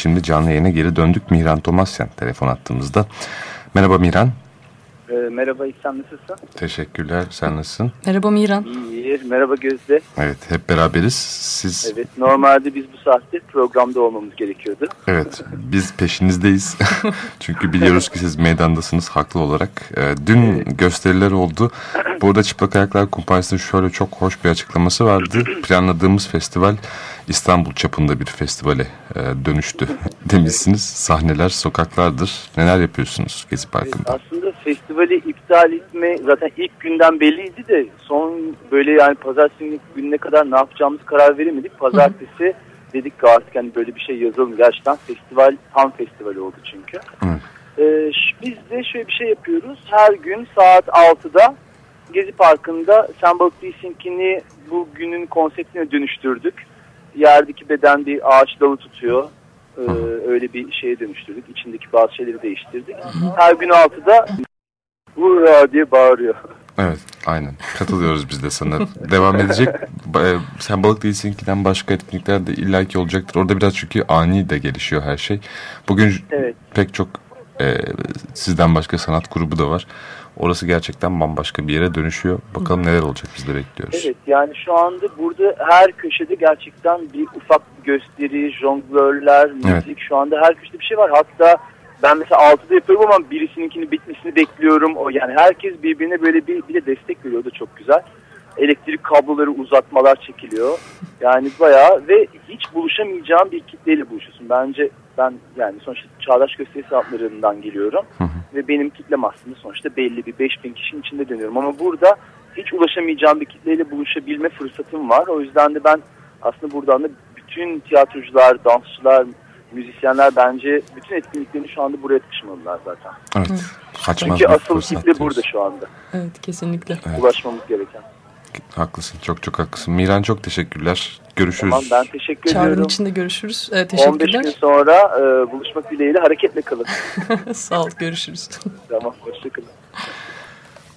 Şimdi canlı yayına geri döndük. Mihran Tomasyan telefon attığımızda. Merhaba Mihran. E, merhaba İhsan nasılsın? Teşekkürler. Sen nasılsın? Merhaba Miran. İyi. Merhaba Gözde. Evet hep beraberiz. Siz... Evet normalde biz bu saatte programda olmamız gerekiyordu. Evet biz peşinizdeyiz. Çünkü biliyoruz ki siz meydandasınız haklı olarak. Ee, dün evet. gösteriler oldu. Burada Çıplak Ayaklar Kumpanyası'nın şöyle çok hoş bir açıklaması vardı. Planladığımız festival İstanbul çapında bir festivale e, dönüştü demişsiniz. Sahneler sokaklardır. Neler yapıyorsunuz Gezi Parkı'nda? Evet, festivali iptal etme zaten ilk günden belliydi de son böyle yani pazartesi gününe kadar ne yapacağımız karar veremedik. Pazartesi Hı. dedik ki artık hani böyle bir şey yazalım. Gerçekten festival tam festival oldu çünkü. Ee, biz de şöyle bir şey yapıyoruz. Her gün saat 6'da Gezi Parkı'nda Sen Balık Değilsin'kini bu günün konseptine dönüştürdük. Yerdeki beden bir ağaç dalı tutuyor. Ee, öyle bir şeye dönüştürdük. İçindeki bazı şeyleri değiştirdik. Her gün 6'da Hurra diye bağırıyor. Evet aynen katılıyoruz biz de sana. Devam edecek. Sen balık değilsinkinden başka etkinlikler de illaki olacaktır. Orada biraz çünkü ani de gelişiyor her şey. Bugün evet. pek çok e, sizden başka sanat grubu da var. Orası gerçekten bambaşka bir yere dönüşüyor. Bakalım neler olacak biz de bekliyoruz. Evet yani şu anda burada her köşede gerçekten bir ufak gösteri, jonglörler, müzik evet. şu anda her köşede bir şey var. Hatta ben mesela 6'da yapıyorum ama birisininkini bitmesini bekliyorum. O yani herkes birbirine böyle bir, bir de destek veriyor da çok güzel. Elektrik kabloları uzatmalar çekiliyor. Yani bayağı ve hiç buluşamayacağım bir kitleyle buluşuyorsun. Bence ben yani sonuçta Çağdaş Gösterisi adlarından geliyorum. Hı hı. Ve benim kitlem aslında sonuçta belli bir 5000 kişinin içinde dönüyorum. Ama burada hiç ulaşamayacağım bir kitleyle buluşabilme fırsatım var. O yüzden de ben aslında buradan da bütün tiyatrocular, dansçılar, müzisyenler bence bütün etkinliklerini şu anda buraya taşımalılar zaten. Evet. Kaçmaz Çünkü asıl kitle burada şu anda. Evet kesinlikle. Evet. Ulaşmamız gereken. Haklısın. Çok çok haklısın. Miran çok teşekkürler. Görüşürüz. Tamam ben teşekkür Çağrının ediyorum. içinde görüşürüz. Ee, teşekkürler. 15 gün sonra e, buluşmak dileğiyle hareketle kalın. Sağ ol. Görüşürüz. Tamam. Hoşçakalın.